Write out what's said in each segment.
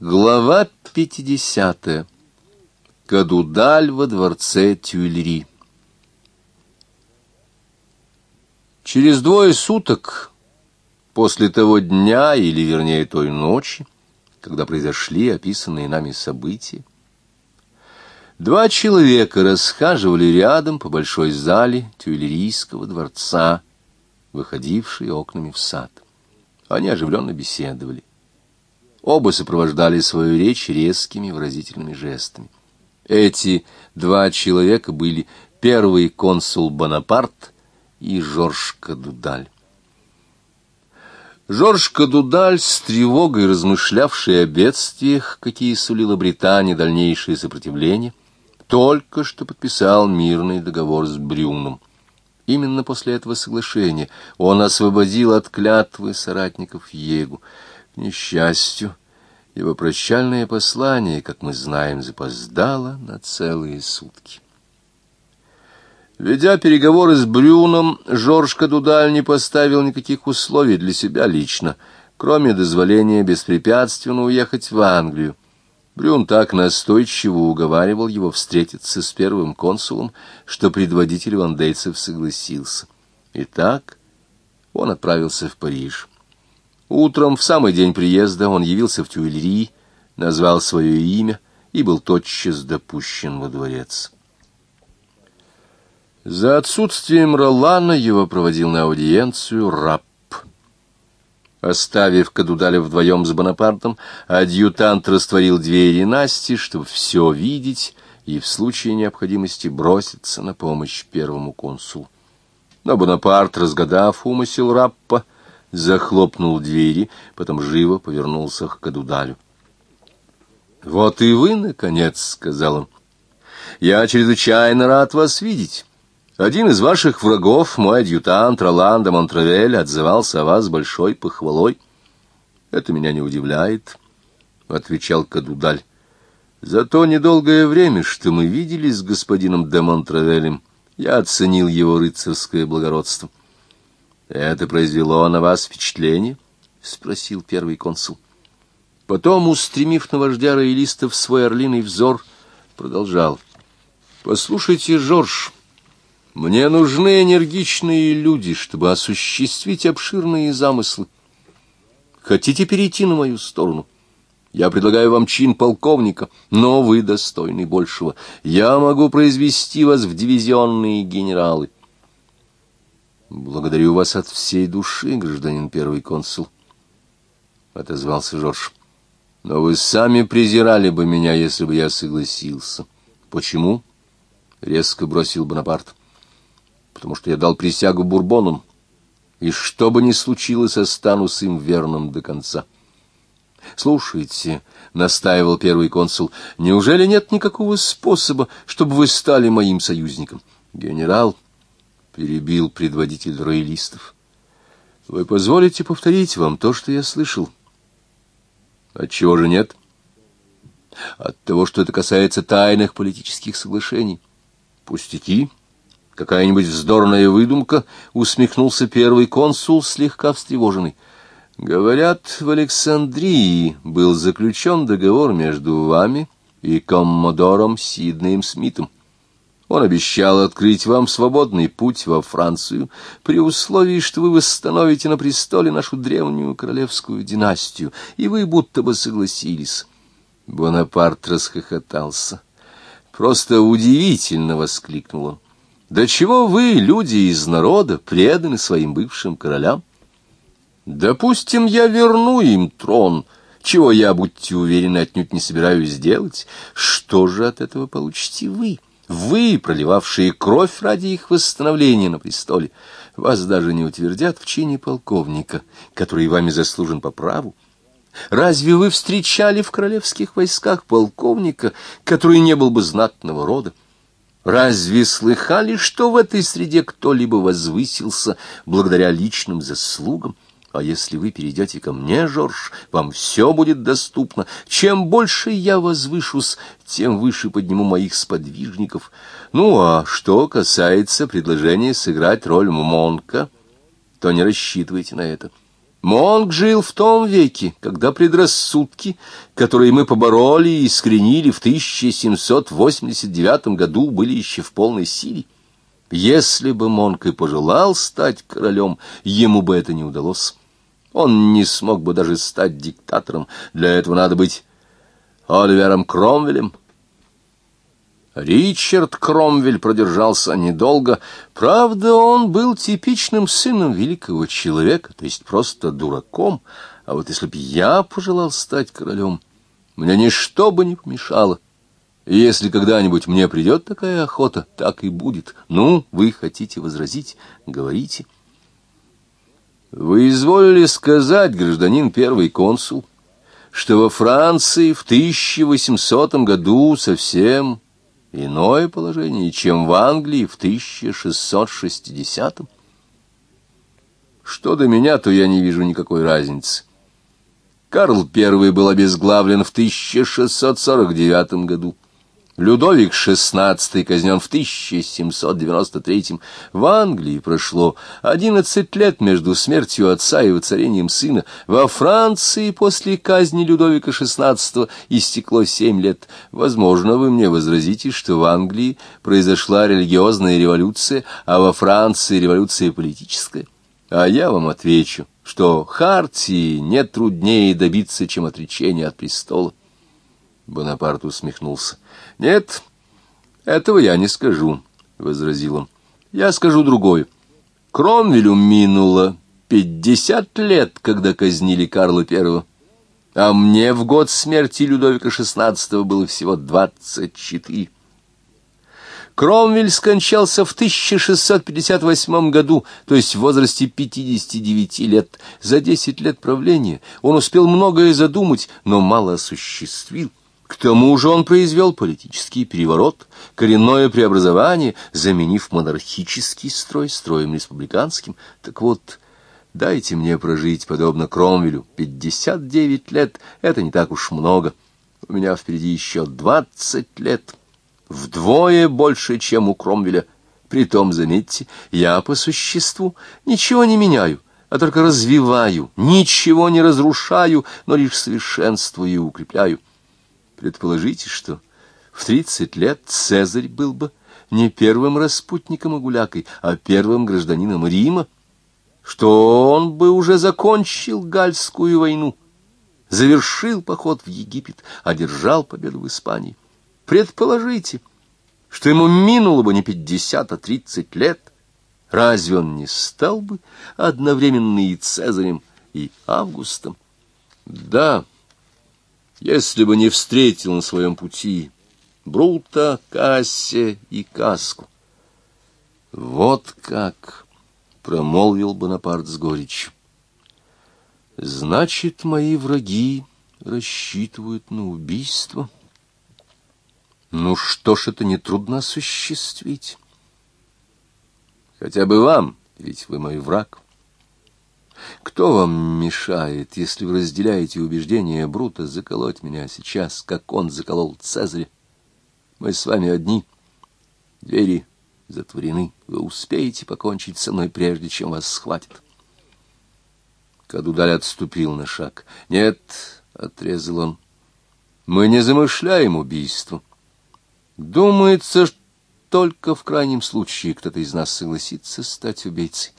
Глава 50. Кадудаль во дворце Тюильри. Через двое суток после того дня, или вернее той ночи, когда произошли описанные нами события, два человека расхаживали рядом по большой зале Тюильрийского дворца, выходившие окнами в сад. Они оживленно беседовали. Оба сопровождали свою речь резкими выразительными жестами. Эти два человека были первый консул Бонапарт и Жорж Кадудаль. Жорж Кадудаль, с тревогой размышлявший о бедствиях, какие сулила Британия дальнейшее сопротивление, только что подписал мирный договор с Брюном. Именно после этого соглашения он освободил от клятвы соратников Егу. К несчастью, его прощальное послание, как мы знаем, запоздало на целые сутки. Ведя переговоры с Брюном, Жорж Кадудаль не поставил никаких условий для себя лично, кроме дозволения беспрепятственно уехать в Англию. Брюн так настойчиво уговаривал его встретиться с первым консулом, что предводитель вандейцев согласился. Итак, он отправился в Париж. Утром, в самый день приезда, он явился в Тюильри, назвал свое имя и был тотчас допущен во дворец. За отсутствием Ролана его проводил на аудиенцию раб. Оставив Кадудаля вдвоем с Бонапартом, адъютант растворил двери Насти, чтобы все видеть и в случае необходимости броситься на помощь первому консулу. Но Бонапарт, разгадав умысел Раппа, захлопнул двери, потом живо повернулся к Кадудалю. «Вот и вы, наконец», — сказал он. «Я чрезвычайно рад вас видеть. Один из ваших врагов, мой адъютант Роландо Монтравель, отзывался о вас большой похвалой. Это меня не удивляет», — отвечал Кадудаль. «За то недолгое время, что мы виделись с господином де Монтравелем, я оценил его рыцарское благородство». Это произвело на вас впечатление? спросил первый консул. Потом, устремив на вождя роялистов свой орлиный взор, продолжал. Послушайте, Жорж, мне нужны энергичные люди, чтобы осуществить обширные замыслы. Хотите перейти на мою сторону? Я предлагаю вам чин полковника, но вы достойны большего. Я могу произвести вас в дивизионные генералы. Благодарю вас от всей души, гражданин первый консул, — отозвался Жорж. Но вы сами презирали бы меня, если бы я согласился. Почему? — резко бросил Бонапарт. Потому что я дал присягу бурбонам, и что бы ни случилось, останусь им верным до конца. Слушайте, — настаивал первый консул, — неужели нет никакого способа, чтобы вы стали моим союзником? Генерал, — перебил предводитель роялистов. Вы позволите повторить вам то, что я слышал? Отчего же нет? От того, что это касается тайных политических соглашений. Пустяки? Какая-нибудь вздорная выдумка? Усмехнулся первый консул, слегка встревоженный. Говорят, в Александрии был заключен договор между вами и коммодором Сиднеем Смитом. Он обещал открыть вам свободный путь во Францию при условии, что вы восстановите на престоле нашу древнюю королевскую династию, и вы будто бы согласились. Бонапарт расхохотался. «Просто удивительно!» — воскликнул он. «Да чего вы, люди из народа, преданы своим бывшим королям? Допустим, я верну им трон, чего я, будьте уверены, отнюдь не собираюсь делать. Что же от этого получите вы?» Вы, проливавшие кровь ради их восстановления на престоле, вас даже не утвердят в чине полковника, который вами заслужен по праву. Разве вы встречали в королевских войсках полковника, который не был бы знатного рода? Разве слыхали, что в этой среде кто-либо возвысился благодаря личным заслугам? А если вы перейдете ко мне, Жорж, вам все будет доступно. Чем больше я возвышусь, тем выше подниму моих сподвижников. Ну, а что касается предложения сыграть роль Монка, то не рассчитывайте на это. Монг жил в том веке, когда предрассудки, которые мы побороли и искоренили в 1789 году, были еще в полной силе. Если бы Монк и пожелал стать королем, ему бы это не удалось. Он не смог бы даже стать диктатором. Для этого надо быть Оливером Кромвелем. Ричард Кромвель продержался недолго. Правда, он был типичным сыном великого человека, то есть просто дураком. А вот если б я пожелал стать королем, мне ничто бы не помешало. Если когда-нибудь мне придет такая охота, так и будет. Ну, вы хотите возразить? Говорите. Вы изволили сказать, гражданин первый консул, что во Франции в 1800 году совсем иное положение, чем в Англии в 1660 -м. Что до меня, то я не вижу никакой разницы. Карл I был обезглавлен в 1649 году. Людовик XVI казнен в 1793 В Англии прошло одиннадцать лет между смертью отца и воцарением сына. Во Франции после казни Людовика XVI истекло семь лет. Возможно, вы мне возразите, что в Англии произошла религиозная революция, а во Франции революция политическая. А я вам отвечу, что Хартии нет труднее добиться, чем отречения от престола. Бонапарт усмехнулся. — Нет, этого я не скажу, — возразил он. — Я скажу другое. Кромвелю минуло пятьдесят лет, когда казнили Карла Первого, а мне в год смерти Людовика XVI было всего двадцать четыре. Кромвель скончался в 1658 году, то есть в возрасте 59 лет. За 10 лет правления он успел многое задумать, но мало осуществил. К тому же он произвел политический переворот, коренное преобразование, заменив монархический строй строем республиканским. Так вот, дайте мне прожить, подобно Кромвелю, пятьдесят девять лет, это не так уж много. У меня впереди еще двадцать лет, вдвое больше, чем у Кромвеля. Притом, заметьте, я по существу ничего не меняю, а только развиваю, ничего не разрушаю, но лишь совершенствую и укрепляю. Предположите, что в тридцать лет Цезарь был бы не первым распутником и гулякой, а первым гражданином Рима, что он бы уже закончил Гальскую войну, завершил поход в Египет, одержал победу в Испании. Предположите, что ему минуло бы не пятьдесят, а тридцать лет. Разве он не стал бы одновременно и Цезарем, и Августом? Да, если бы не встретил на своем пути Брута, Кассе и Каску. Вот как, — промолвил Бонапарт с горечью. Значит, мои враги рассчитывают на убийство. Ну что ж, это нетрудно осуществить. Хотя бы вам, ведь вы мой враг. Кто вам мешает, если вы разделяете убеждения Брута, заколоть меня сейчас, как он заколол Цезаря? Мы с вами одни. Двери затворены. Вы успеете покончить со мной, прежде чем вас схватят. Кадудаль отступил на шаг. «Нет», — отрезал он, — «мы не замышляем убийство. Думается, только в крайнем случае кто-то из нас согласится стать убийцей.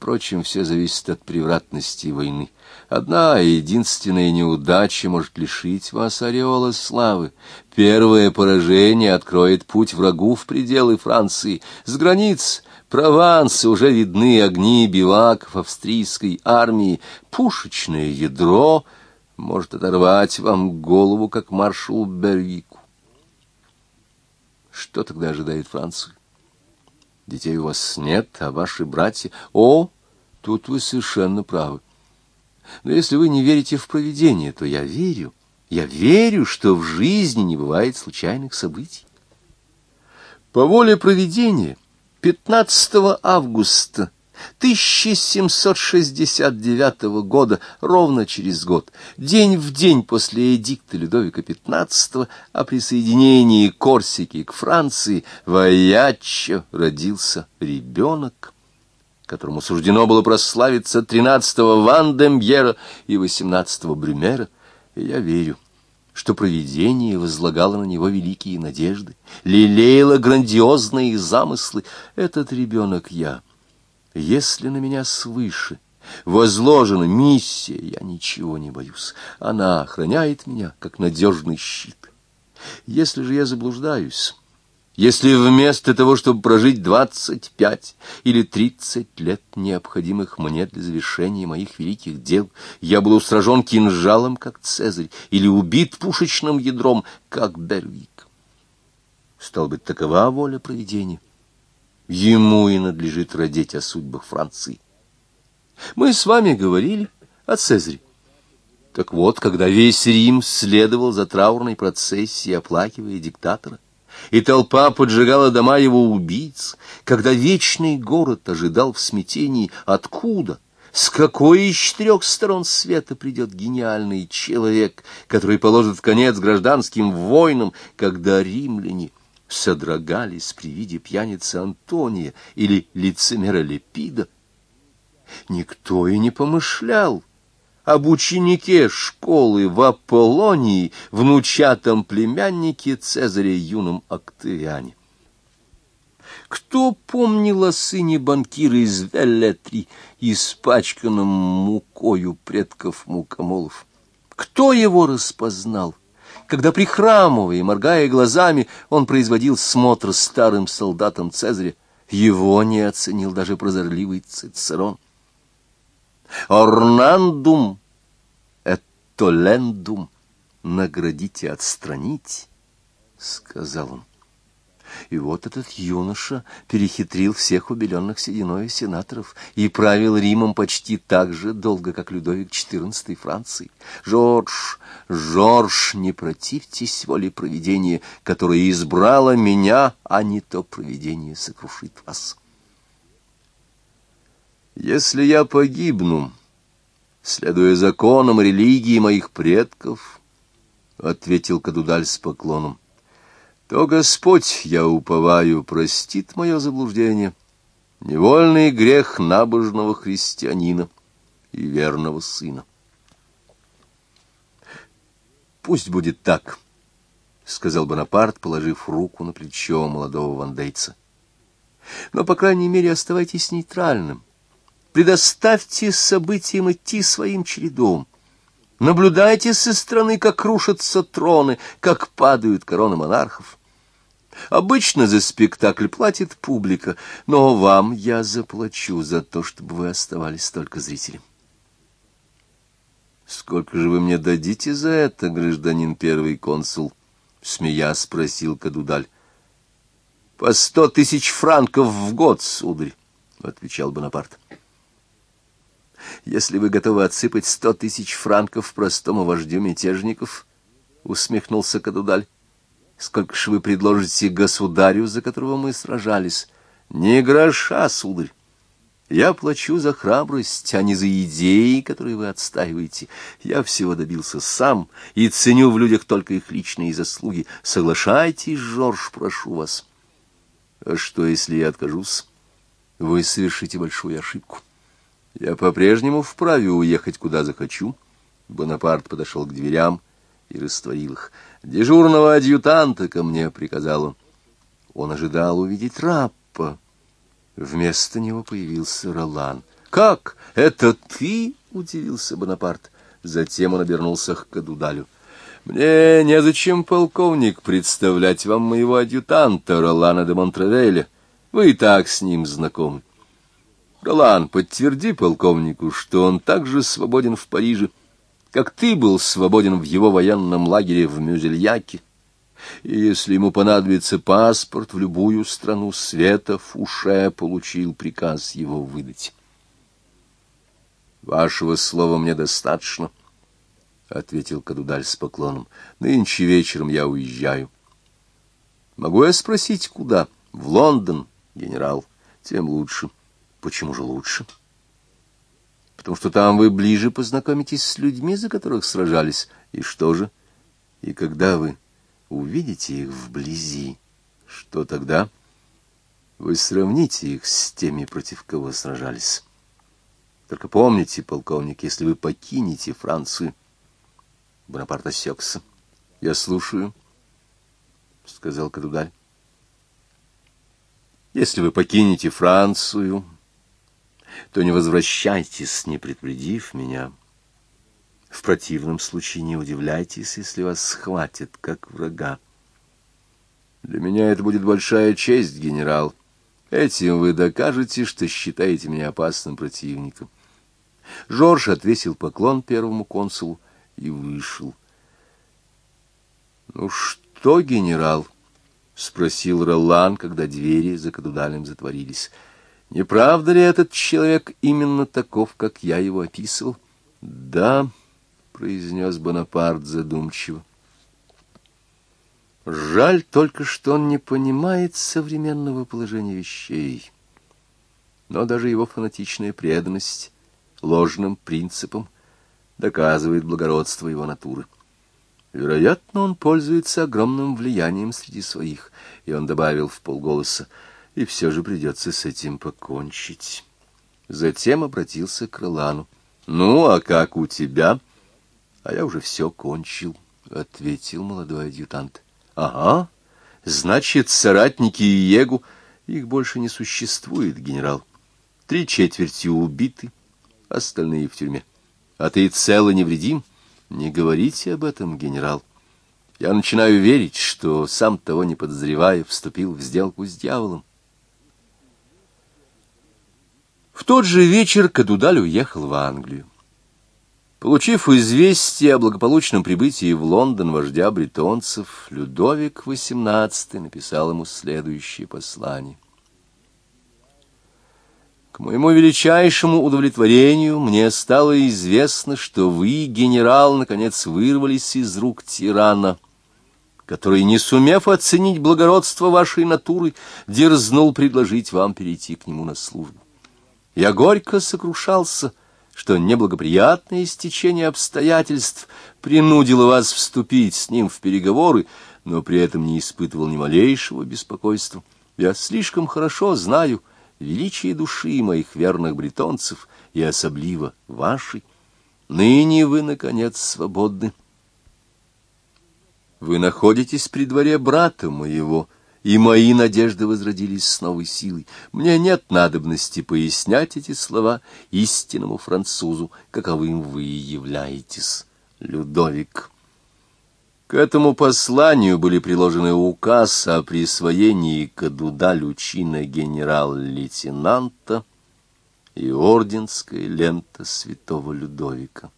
Впрочем, все зависит от превратности войны. Одна единственная неудача может лишить вас ореола славы. Первое поражение откроет путь врагу в пределы Франции. С границ Прованса уже видны огни биваков австрийской армии. Пушечное ядро может оторвать вам голову, как маршал Бервику. Что тогда ожидает Францию? Детей у вас нет, а ваши братья... О, тут вы совершенно правы. Но если вы не верите в провидение, то я верю. Я верю, что в жизни не бывает случайных событий. По воле провидения 15 августа 1769 года, ровно через год, день в день после эдикта Людовика XV о присоединении Корсики к Франции, в родился ребенок, которому суждено было прославиться тринадцатого Вандембьера и восемнадцатого Брюмера, и я верю, что провидение возлагало на него великие надежды, лелеяло грандиозные замыслы. Этот ребенок я. Если на меня свыше возложена миссия, я ничего не боюсь. Она охраняет меня, как надежный щит. Если же я заблуждаюсь, если вместо того, чтобы прожить двадцать пять или тридцать лет, необходимых мне для завершения моих великих дел, я буду сражен кинжалом, как Цезарь, или убит пушечным ядром, как Бервик. Стал быть, такова воля провидения. Ему и надлежит родить о судьбах Франции. Мы с вами говорили о Цезаре. Так вот, когда весь Рим следовал за траурной процессией, оплакивая диктатора, и толпа поджигала дома его убийц, когда вечный город ожидал в смятении, откуда, с какой из четырех сторон света придет гениальный человек, который положит конец гражданским войнам, когда римляне содрогались при виде пьяницы Антония или лицемера Лепида, никто и не помышлял, об ученике школы в Аполлонии, внучатом племяннике Цезаря юном Октавиане. Кто помнил о сыне банкира из Веллетри, испачканном мукою предков мукомолов? Кто его распознал, когда, прихрамывая моргая глазами, он производил смотр старым солдатам Цезаря? Его не оценил даже прозорливый Цицерон. Орнандум, этолендум, наградить и отстранить, — сказал он. И вот этот юноша перехитрил всех убеленных сединой сенаторов и правил Римом почти так же долго, как Людовик XIV Франции. Жорж, Жорж, не противьтесь воле провидения, которое избрало меня, а не то провидение сокрушит вас. Если я погибну, следуя законам религии моих предков, — ответил Кадудаль с поклоном, — то Господь, я уповаю, простит мое заблуждение, невольный грех набожного христианина и верного сына. Пусть будет так, — сказал Бонапарт, положив руку на плечо молодого вандейца. Но, по крайней мере, оставайтесь нейтральным. Предоставьте событиям идти своим чередом. Наблюдайте со стороны, как рушатся троны, как падают короны монархов. Обычно за спектакль платит публика, но вам я заплачу за то, чтобы вы оставались только зрителем. Сколько же вы мне дадите за это, гражданин первый консул? Смея спросил Кадудаль. По сто тысяч франков в год, сударь, отвечал Бонапарт. Если вы готовы отсыпать сто тысяч франков простому вождю мятежников, — усмехнулся Кадудаль, — сколько ж вы предложите государю, за которого мы сражались? Не гроша, сударь. Я плачу за храбрость, а не за идеи, которые вы отстаиваете. Я всего добился сам и ценю в людях только их личные заслуги. Соглашайтесь, Жорж, прошу вас. А что, если я откажусь? Вы совершите большую ошибку. Я по-прежнему вправе уехать, куда захочу. Бонапарт подошел к дверям и растворил их. «Дежурного адъютанта ко мне», — приказал он. Он ожидал увидеть Раппа. Вместо него появился Ролан. «Как? Это ты?» — удивился Бонапарт. Затем он обернулся к Кадудалю. «Мне незачем, полковник, представлять вам моего адъютанта Ролана де Монтравеля. Вы и так с ним знакомы. Ролан, подтверди полковнику, что он так же свободен в Париже, как ты был свободен в его военном лагере в Мюзельяке. И если ему понадобится паспорт в любую страну света, Фуше получил приказ его выдать. «Вашего слова мне достаточно», — ответил Кадудаль с поклоном. «Нынче вечером я уезжаю». «Могу я спросить, куда?» «В Лондон, генерал. Тем лучше». Почему же лучше? Потому что там вы ближе познакомитесь с людьми, за которых сражались. И что же? И когда вы увидите их вблизи, что тогда? Вы сравните их с теми, против кого сражались. Только помните, полковник, если вы покинете Францию... Бонапарт осекся. — Я слушаю, — сказал Кадудаль. — Если вы покинете Францию, то не возвращайтесь, не предупредив меня. В противном случае не удивляйтесь, если вас схватят, как врага. Для меня это будет большая честь, генерал. Этим вы докажете, что считаете меня опасным противником. Жорж отвесил поклон первому консулу и вышел. — Ну что, генерал? — спросил Ролан, когда двери за Кадудалем затворились. — Не правда ли этот человек именно таков, как я его описывал? — Да, — произнес Бонапарт задумчиво. Жаль только, что он не понимает современного положения вещей. Но даже его фанатичная преданность ложным принципам доказывает благородство его натуры. Вероятно, он пользуется огромным влиянием среди своих, и он добавил в полголоса, и все же придется с этим покончить. Затем обратился к Ролану. — Ну, а как у тебя? — А я уже все кончил, — ответил молодой адъютант. — Ага, значит, соратники Иегу... Их больше не существует, генерал. Три четверти убиты, остальные в тюрьме. А ты цел и невредим? Не говорите об этом, генерал. Я начинаю верить, что, сам того не подозревая, вступил в сделку с дьяволом. В тот же вечер Кадудаль уехал в Англию. Получив известие о благополучном прибытии в Лондон вождя бретонцев, Людовик XVIII написал ему следующее послание. К моему величайшему удовлетворению мне стало известно, что вы, генерал, наконец вырвались из рук тирана, который, не сумев оценить благородство вашей натуры, дерзнул предложить вам перейти к нему на службу. Я горько сокрушался, что неблагоприятное стечение обстоятельств принудило вас вступить с ним в переговоры, но при этом не испытывал ни малейшего беспокойства. Я слишком хорошо знаю, величие души моих верных бретонцев и особливо вашей. Ныне вы, наконец, свободны. Вы находитесь при дворе брата моего, и мои надежды возродились с новой силой. Мне нет надобности пояснять эти слова истинному французу, каковым вы являетесь, Людовик. К этому посланию были приложены указ о присвоении Кадудалю чина генерал-лейтенанта и орденская лента святого Людовика.